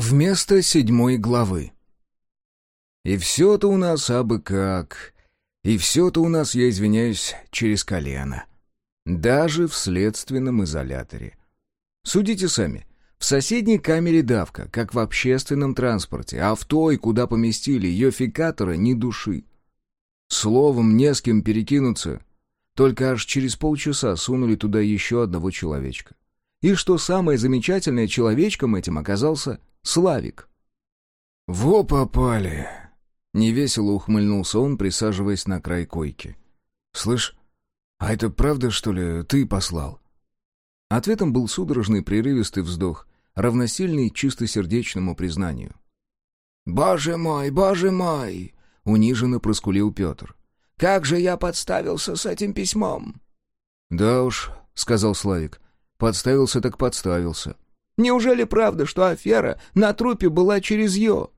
Вместо седьмой главы. И все-то у нас абы как. И все-то у нас, я извиняюсь, через колено. Даже в следственном изоляторе. Судите сами. В соседней камере давка, как в общественном транспорте, а в той, куда поместили ее фикатора, ни души. Словом, не с кем перекинуться. Только аж через полчаса сунули туда еще одного человечка. И что самое замечательное, человечком этим оказался Славик. «Во попали!» Невесело ухмыльнулся он, присаживаясь на край койки. «Слышь, а это правда, что ли, ты послал?» Ответом был судорожный прерывистый вздох, равносильный чистосердечному признанию. «Боже мой, боже мой!» — униженно проскулил Петр. «Как же я подставился с этим письмом!» «Да уж», — сказал Славик, — «подставился так подставился. Неужели правда, что афера на трупе была через Йо?»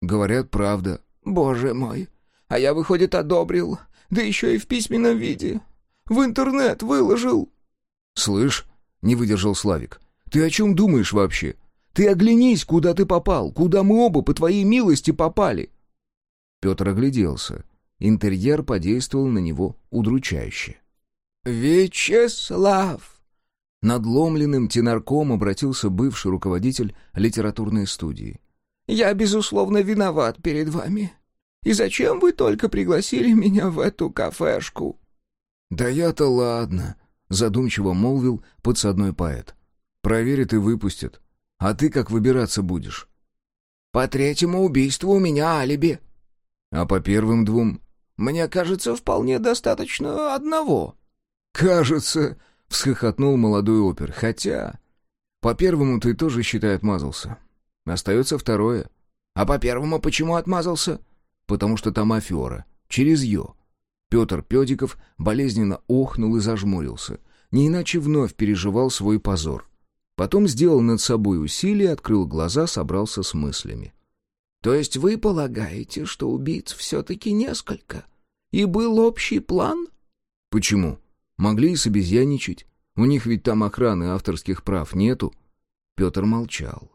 «Говорят, правда». «Боже мой! А я, выходит, одобрил, да еще и в письменном виде. В интернет выложил». «Слышь», — не выдержал Славик, — «ты о чем думаешь вообще? Ты оглянись, куда ты попал, куда мы оба, по твоей милости, попали». Петр огляделся. Интерьер подействовал на него удручающе. «Вячеслав!» Надломленным тенарком обратился бывший руководитель литературной студии. «Я, безусловно, виноват перед вами. И зачем вы только пригласили меня в эту кафешку?» «Да я-то ладно», — задумчиво молвил подсадной поэт. «Проверят и выпустят. А ты как выбираться будешь?» «По третьему убийству у меня алиби». «А по первым двум?» «Мне кажется, вполне достаточно одного». «Кажется», Всхохотнул молодой опер. Хотя... По первому ты тоже, считай, отмазался. Остается второе. А по первому почему отмазался? Потому что там афера. Через «ё». Петр Педиков болезненно охнул и зажмурился. Не иначе вновь переживал свой позор. Потом сделал над собой усилие, открыл глаза, собрался с мыслями. «То есть вы полагаете, что убийц все-таки несколько? И был общий план?» «Почему?» Могли и с обезьяничать. У них ведь там охраны авторских прав нету. Петр молчал.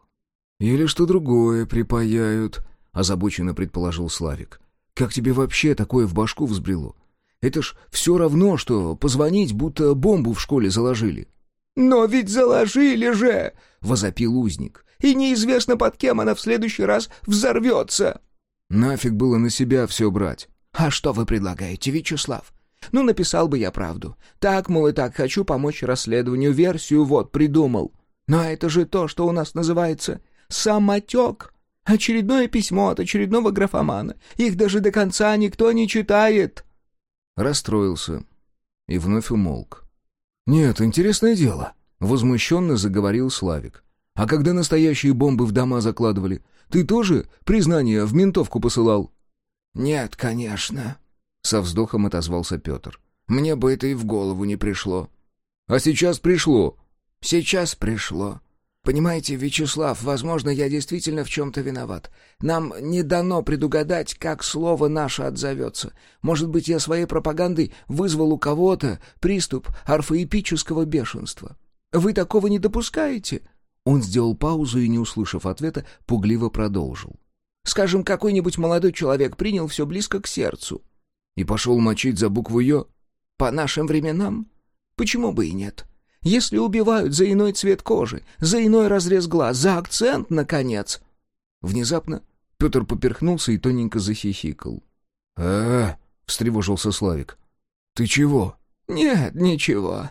«Или что другое припаяют», — озабоченно предположил Славик. «Как тебе вообще такое в башку взбрело? Это ж все равно, что позвонить, будто бомбу в школе заложили». «Но ведь заложили же!» — возопил узник. «И неизвестно, под кем она в следующий раз взорвется!» «Нафиг было на себя все брать!» «А что вы предлагаете, Вячеслав? Ну, написал бы я правду. Так, мол, и так хочу помочь расследованию, версию вот придумал. Но это же то, что у нас называется самотек. Очередное письмо от очередного графомана. Их даже до конца никто не читает. Расстроился и вновь умолк. «Нет, интересное дело», — возмущенно заговорил Славик. «А когда настоящие бомбы в дома закладывали, ты тоже признание в ментовку посылал?» «Нет, конечно», со вздохом отозвался Петр. «Мне бы это и в голову не пришло». «А сейчас пришло». «Сейчас пришло. Понимаете, Вячеслав, возможно, я действительно в чем-то виноват. Нам не дано предугадать, как слово наше отзовется. Может быть, я своей пропагандой вызвал у кого-то приступ орфоэпического бешенства. Вы такого не допускаете?» Он сделал паузу и, не услышав ответа, пугливо продолжил. «Скажем, какой-нибудь молодой человек принял все близко к сердцу. И пошел мочить за букву «ё»? По нашим временам? Почему бы и нет? Если убивают за иной цвет кожи, за иной разрез глаз, за акцент, наконец. Внезапно Петр поперхнулся и тоненько захихикал. а, встревожился Славик. «Ты чего?» «Нет, ничего.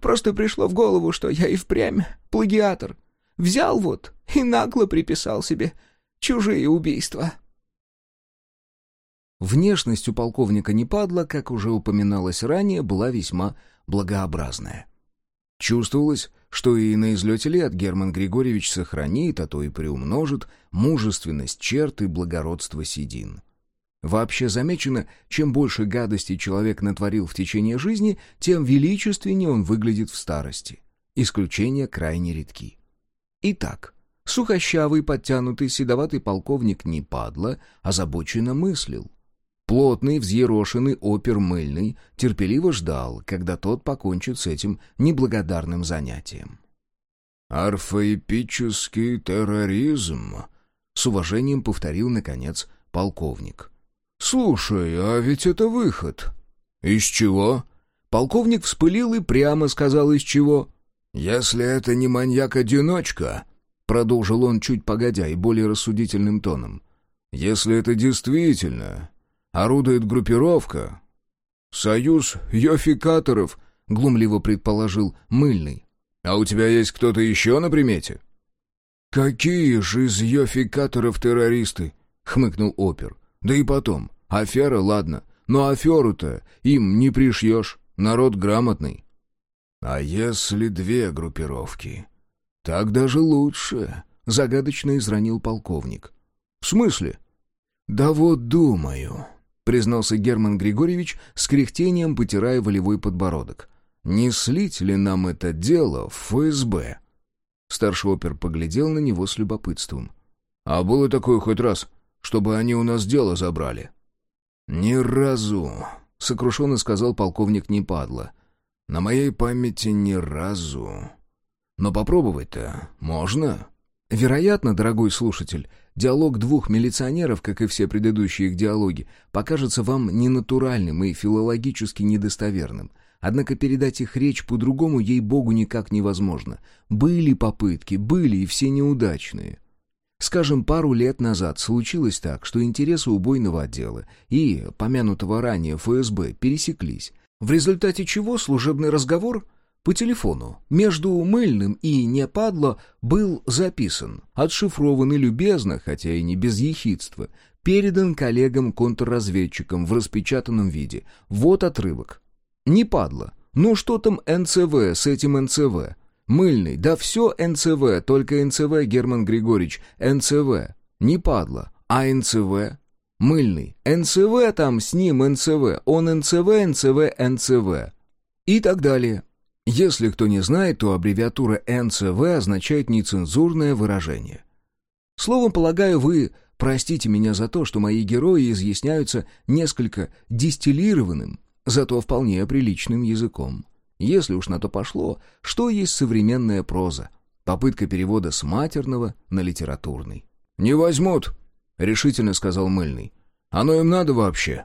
Просто пришло в голову, что я и впрямь плагиатор. Взял вот и нагло приписал себе чужие убийства». Внешность у полковника Непадла, как уже упоминалось ранее, была весьма благообразная. Чувствовалось, что и на излете лет Герман Григорьевич сохранит, а то и приумножит, мужественность черт и благородство седин. Вообще замечено, чем больше гадостей человек натворил в течение жизни, тем величественнее он выглядит в старости. Исключения крайне редки. Итак, сухощавый, подтянутый, седоватый полковник Непадла озабоченно мыслил. Плотный, взъерошенный опер мыльный терпеливо ждал, когда тот покончит с этим неблагодарным занятием. «Орфоэпический терроризм», — с уважением повторил, наконец, полковник. «Слушай, а ведь это выход». «Из чего?» Полковник вспылил и прямо сказал, из чего. «Если это не маньяк-одиночка», — продолжил он чуть погодя и более рассудительным тоном, «если это действительно орудует группировка, союз йофикаторов», — глумливо предположил Мыльный. «А у тебя есть кто-то еще на примете?» «Какие же из йофикаторов террористы?» — хмыкнул опер. «Да и потом, афера, ладно, но аферу-то им не пришьешь, народ грамотный». «А если две группировки?» «Так даже лучше», — загадочно изранил полковник. «В смысле?» «Да вот думаю», — признался Герман Григорьевич с кряхтением, потирая волевой подбородок. «Не слить ли нам это дело в ФСБ?» Старший опер поглядел на него с любопытством. «А было такое хоть раз, чтобы они у нас дело забрали?» «Ни разу», — сокрушенно сказал полковник Непадло. На моей памяти ни разу. Но попробовать-то можно. Вероятно, дорогой слушатель, диалог двух милиционеров, как и все предыдущие их диалоги, покажется вам ненатуральным и филологически недостоверным. Однако передать их речь по-другому, ей-богу, никак невозможно. Были попытки, были и все неудачные. Скажем, пару лет назад случилось так, что интересы убойного отдела и, помянутого ранее ФСБ, пересеклись, в результате чего служебный разговор по телефону между Мыльным и Непадло был записан, отшифрован и любезно, хотя и не без ехидства, передан коллегам-контрразведчикам в распечатанном виде. Вот отрывок. Непадло. Ну что там НЦВ с этим НЦВ? Мыльный. Да все НЦВ, только НЦВ, Герман Григорьевич. НЦВ. Не падла. А НЦВ? Мыльный. НЦВ там с ним НЦВ. Он НЦВ, НЦВ, НЦВ. И так далее. Если кто не знает, то аббревиатура НЦВ означает нецензурное выражение. Словом, полагаю, вы простите меня за то, что мои герои изъясняются несколько дистиллированным, зато вполне приличным языком. Если уж на то пошло, что есть современная проза? Попытка перевода с матерного на литературный. «Не возьмут», — решительно сказал Мыльный. «Оно им надо вообще?»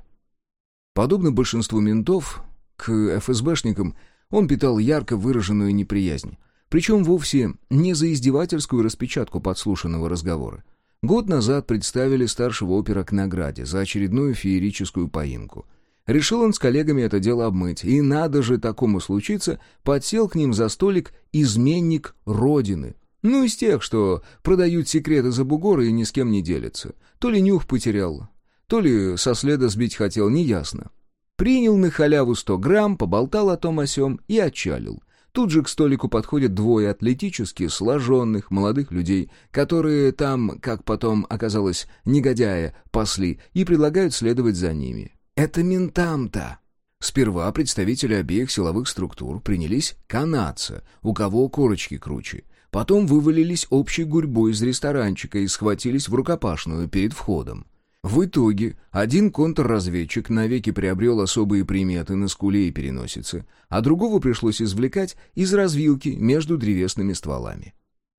Подобно большинству ментов, к ФСБшникам он питал ярко выраженную неприязнь. Причем вовсе не за издевательскую распечатку подслушанного разговора. Год назад представили старшего опера к награде за очередную феерическую поимку. Решил он с коллегами это дело обмыть, и надо же такому случиться, подсел к ним за столик изменник Родины, ну, из тех, что продают секреты за бугоры и ни с кем не делятся. То ли нюх потерял, то ли со следа сбить хотел, неясно. Принял на халяву сто грамм, поболтал о том о сём и отчалил. Тут же к столику подходят двое атлетически сложенных молодых людей, которые там, как потом оказалось, негодяя, пасли, и предлагают следовать за ними. Это ментам-то. Сперва представители обеих силовых структур принялись канаться, у кого корочки круче. Потом вывалились общей гурьбой из ресторанчика и схватились в рукопашную перед входом. В итоге один контрразведчик навеки приобрел особые приметы на скуле и переносице, а другого пришлось извлекать из развилки между древесными стволами.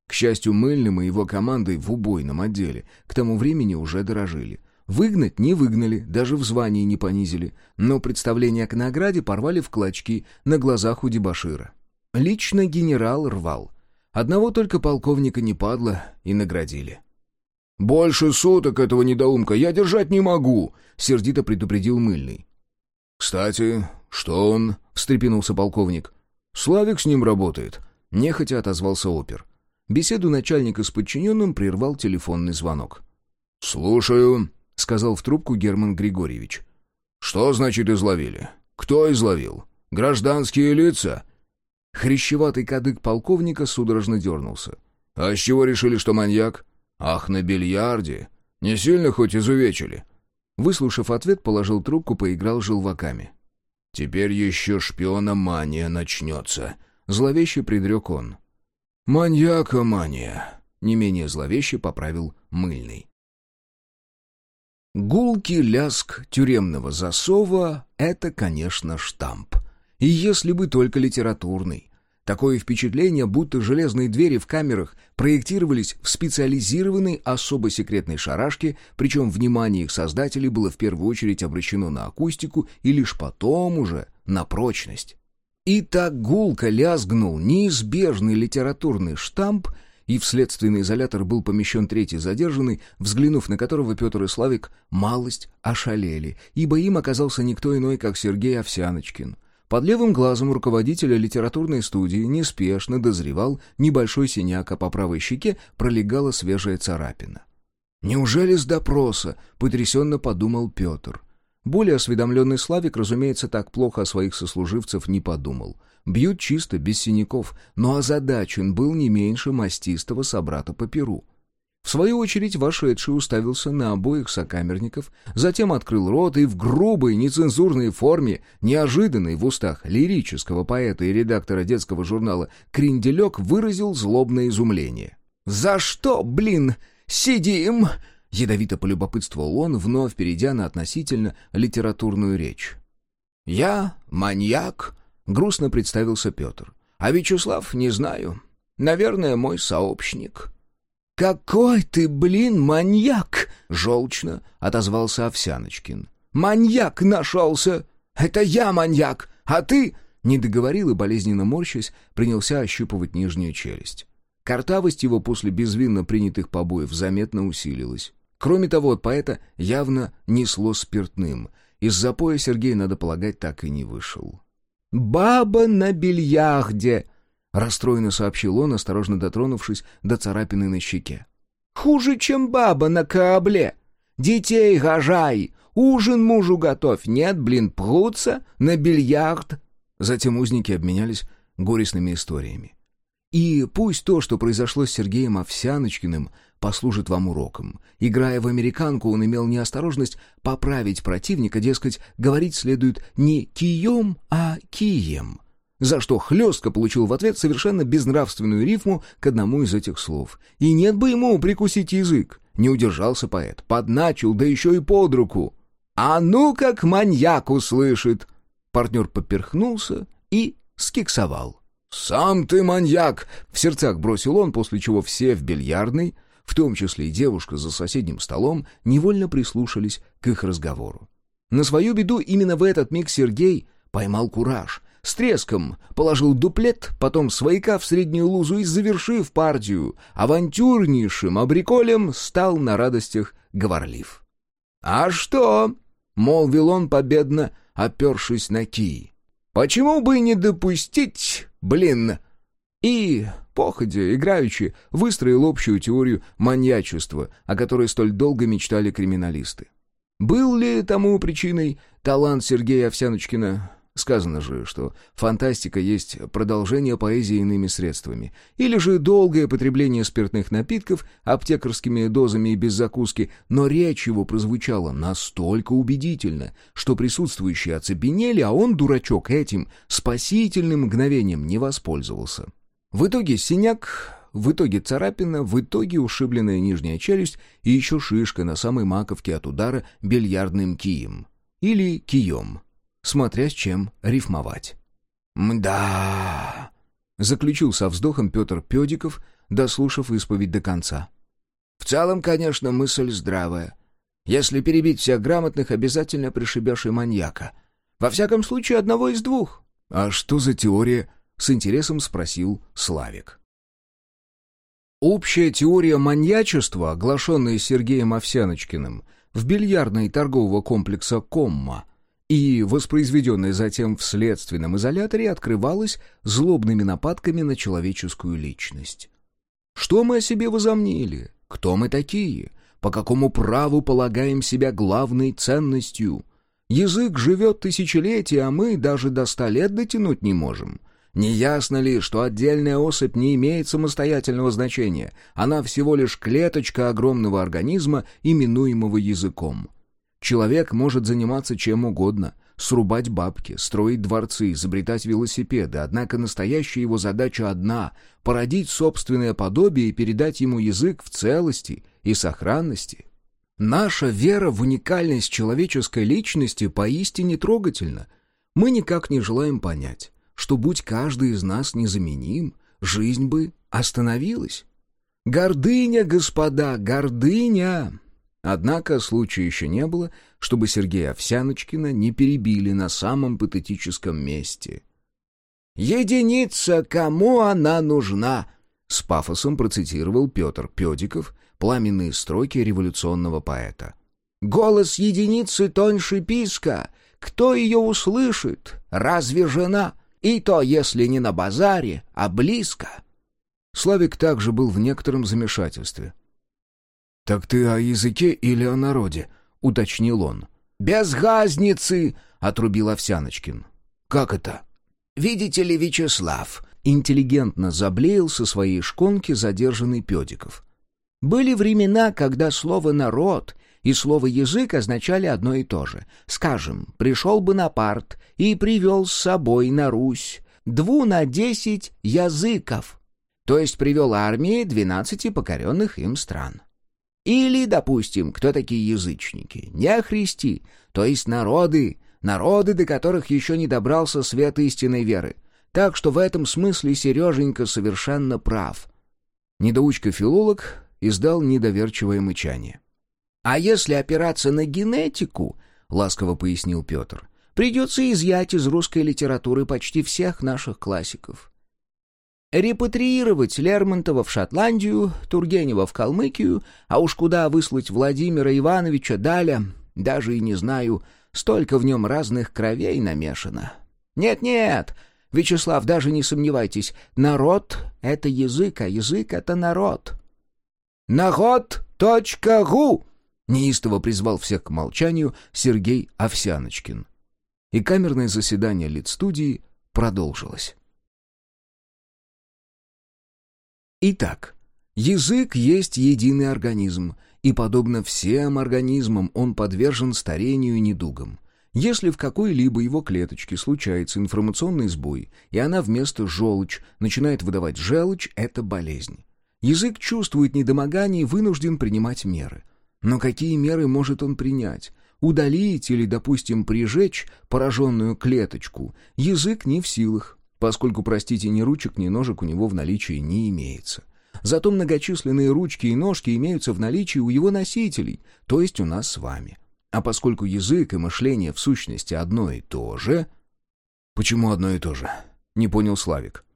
К счастью, Мыльным и его командой в убойном отделе к тому времени уже дорожили. Выгнать не выгнали, даже в звании не понизили, но представление к награде порвали в клочки на глазах у дебашира. Лично генерал рвал, Одного только полковника не падло и наградили. «Больше суток этого недоумка я держать не могу», — сердито предупредил Мыльный. «Кстати, что он?» — встрепенулся полковник. «Славик с ним работает», — нехотя отозвался опер. Беседу начальника с подчиненным прервал телефонный звонок. «Слушаю», — сказал в трубку Герман Григорьевич. «Что значит изловили? Кто изловил? Гражданские лица?» Хрящеватый кадык полковника судорожно дернулся. «А с чего решили, что маньяк? Ах, на бильярде! Не сильно хоть изувечили?» Выслушав ответ, положил трубку, поиграл желваками. «Теперь еще шпиона мания начнется», — зловеще предрек он. «Маньяка-мания», — не менее зловеще поправил Мыльный. Гулкий ляск тюремного засова — это, конечно, штамп. И если бы только литературный. Такое впечатление, будто железные двери в камерах проектировались в специализированной особо секретной шарашке, причем внимание их создателей было в первую очередь обращено на акустику и лишь потом уже на прочность. И так гулко лязгнул неизбежный литературный штамп, и в следственный изолятор был помещен третий задержанный, взглянув на которого Петр и Славик малость ошалели, ибо им оказался никто иной, как Сергей Овсяночкин. Под левым глазом руководителя литературной студии неспешно дозревал небольшой синяк, а по правой щеке пролегала свежая царапина. «Неужели с допроса?» — потрясенно подумал Петр. Более осведомленный Славик, разумеется, так плохо о своих сослуживцев не подумал. Бьют чисто, без синяков, но озадачен был не меньше мастистого собрата по перу. В свою очередь вошедший уставился на обоих сокамерников, затем открыл рот и в грубой, нецензурной форме, неожиданной в устах лирического поэта и редактора детского журнала «Кренделек» выразил злобное изумление. «За что, блин, сидим?» Ядовито полюбопытствовал он, вновь перейдя на относительно литературную речь. «Я маньяк», — грустно представился Петр. «А Вячеслав, не знаю. Наверное, мой сообщник». «Какой ты, блин, маньяк!» — желчно отозвался Овсяночкин. «Маньяк нашелся! Это я маньяк, а ты...» Не договорил и, болезненно морщась, принялся ощупывать нижнюю челюсть. Картавость его после безвинно принятых побоев заметно усилилась. Кроме того, поэта явно несло спиртным. Из запоя Сергей, надо полагать, так и не вышел. «Баба на бильярде!» — расстроенно сообщил он, осторожно дотронувшись до царапины на щеке. «Хуже, чем баба на корабле! Детей гожай! Ужин мужу готовь! Нет, блин, прутся на бильярд!» Затем узники обменялись горестными историями. И пусть то, что произошло с Сергеем Овсяночкиным, послужит вам уроком. Играя в американку, он имел неосторожность поправить противника, дескать, говорить следует не «кием», а «кием», за что хлестко получил в ответ совершенно безнравственную рифму к одному из этих слов. И нет бы ему прикусить язык. Не удержался поэт, подначил, да еще и под руку. «А ну как маньяк услышит!» Партнер поперхнулся и скиксовал. «Сам ты маньяк!» — в сердцах бросил он, после чего все в бильярдной в том числе и девушка за соседним столом, невольно прислушались к их разговору. На свою беду именно в этот миг Сергей поймал кураж, с треском положил дуплет, потом свояка в среднюю лузу и, завершив партию, авантюрнейшим абриколем стал на радостях говорлив. «А что?» — молвил он победно, опершись на кий. «Почему бы не допустить, блин?» И походя, играючи, выстроил общую теорию маньячества, о которой столь долго мечтали криминалисты. Был ли тому причиной талант Сергея Овсяночкина? Сказано же, что фантастика есть продолжение поэзии иными средствами. Или же долгое потребление спиртных напитков аптекарскими дозами и без закуски, но речь его прозвучала настолько убедительно, что присутствующие оцепенели, а он, дурачок, этим спасительным мгновением не воспользовался. В итоге синяк, в итоге царапина, в итоге ушибленная нижняя челюсть и еще шишка на самой маковке от удара бильярдным кием. Или кием, смотря с чем рифмовать. «Мда!» — заключил со вздохом Петр Педиков, дослушав исповедь до конца. «В целом, конечно, мысль здравая. Если перебить всех грамотных, обязательно пришибешь и маньяка. Во всяком случае, одного из двух». «А что за теория?» — с интересом спросил Славик. Общая теория маньячества, оглашенная Сергеем Овсяночкиным в бильярдной торгового комплекса «Комма», и воспроизведенная затем в следственном изоляторе, открывалась злобными нападками на человеческую личность. Что мы о себе возомнили? Кто мы такие? По какому праву полагаем себя главной ценностью? Язык живет тысячелетия, а мы даже до ста лет дотянуть не можем — не ясно ли, что отдельная особь не имеет самостоятельного значения, она всего лишь клеточка огромного организма, именуемого языком. Человек может заниматься чем угодно, срубать бабки, строить дворцы, изобретать велосипеды, однако настоящая его задача одна — породить собственное подобие и передать ему язык в целости и сохранности. Наша вера в уникальность человеческой личности поистине трогательна. Мы никак не желаем понять, что будь каждый из нас незаменим, жизнь бы остановилась. Гордыня, господа, гордыня! Однако случая еще не было, чтобы Сергея Овсяночкина не перебили на самом патетическом месте. «Единица, кому она нужна?» С пафосом процитировал Петр Педиков пламенные строки революционного поэта. «Голос единицы тоньше писка. Кто ее услышит? Разве жена? И то, если не на базаре, а близко». Славик также был в некотором замешательстве. «Так ты о языке или о народе?» — уточнил он. «Без газницы!» — отрубил Овсяночкин. «Как это?» «Видите ли, Вячеслав?» — интеллигентно заблеял со своей шконки задержанный Педиков. «Были времена, когда слово «народ» и слово «язык» означали одно и то же. Скажем, пришел Бонапарт и привел с собой на Русь дву на десять языков, то есть привел армии двенадцати покоренных им стран. Или, допустим, кто такие язычники? Не христи, то есть народы, народы, до которых еще не добрался свет истинной веры. Так что в этом смысле Сереженька совершенно прав. Недоучка-филолог издал недоверчивое мычание. «А если опираться на генетику, — ласково пояснил Петр, — придется изъять из русской литературы почти всех наших классиков репатриировать Лермонтова в Шотландию, Тургенева в Калмыкию, а уж куда выслать Владимира Ивановича Даля, даже и не знаю, столько в нем разных кровей намешано. Нет-нет, Вячеслав, даже не сомневайтесь, народ — это язык, а язык — это народ. «Народ.ру!» — неистово призвал всех к молчанию Сергей Овсяночкин. И камерное заседание Литстудии продолжилось. Итак, язык есть единый организм, и, подобно всем организмам, он подвержен старению и недугам. Если в какой-либо его клеточке случается информационный сбой, и она вместо желчь начинает выдавать желчь, это болезнь. Язык чувствует недомогание и вынужден принимать меры. Но какие меры может он принять? Удалить или, допустим, прижечь пораженную клеточку язык не в силах, поскольку, простите, ни ручек, ни ножек у него в наличии не имеется. Зато многочисленные ручки и ножки имеются в наличии у его носителей, то есть у нас с вами. А поскольку язык и мышление в сущности одно и то же... Почему одно и то же? Не понял Славик.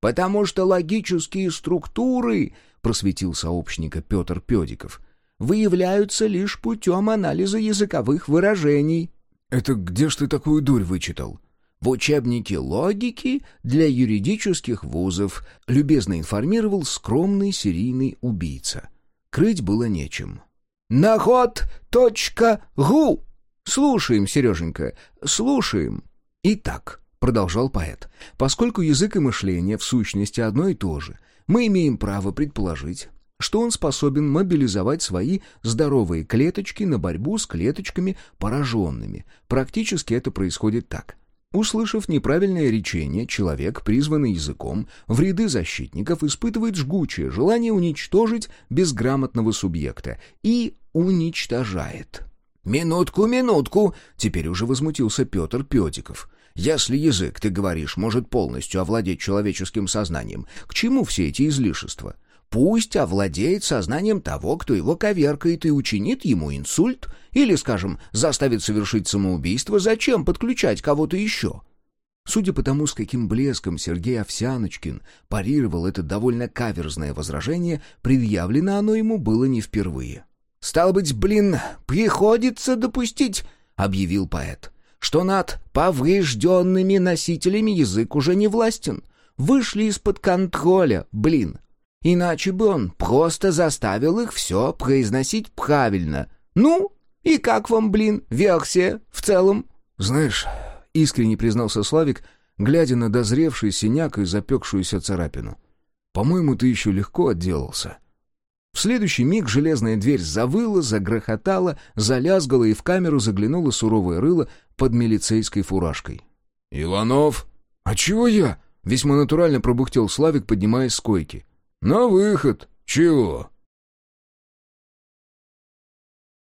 Потому что логические структуры, просветил сообщника Петр Педиков, выявляются лишь путем анализа языковых выражений. Это где ж ты такую дурь вычитал? В учебнике логики для юридических вузов, любезно информировал скромный серийный убийца. Крыть было нечем. «Наход.ру!» «Слушаем, Сереженька, слушаем». «Итак», — продолжал поэт, — «поскольку язык и мышление в сущности одно и то же, мы имеем право предположить, что он способен мобилизовать свои здоровые клеточки на борьбу с клеточками пораженными. Практически это происходит так. Услышав неправильное речение, человек, призванный языком, в ряды защитников испытывает жгучее желание уничтожить безграмотного субъекта и уничтожает. «Минутку, минутку!» — теперь уже возмутился Петр Петиков. «Если язык, ты говоришь, может полностью овладеть человеческим сознанием, к чему все эти излишества? Пусть овладеет сознанием того, кто его коверкает, и учинит ему инсульт, или, скажем, заставит совершить самоубийство, зачем подключать кого-то еще? Судя по тому, с каким блеском Сергей Овсяночкин парировал это довольно каверзное возражение, предъявлено оно ему было не впервые. «Стало быть, блин, приходится допустить», — объявил поэт, «что над поврежденными носителями язык уже не властен. Вышли из-под контроля, блин. Иначе бы он просто заставил их все произносить правильно. Ну, и как вам, блин, версия в целом? Знаешь, искренне признался Славик, глядя на дозревший синяк и запекшуюся царапину. По-моему, ты еще легко отделался. В следующий миг железная дверь завыла, загрохотала, залязгала, и в камеру заглянуло суровое рыло под милицейской фуражкой. «Иванов!» «А чего я?» — весьма натурально пробухтел Славик, поднимаясь с койки. «На выход! Чего?»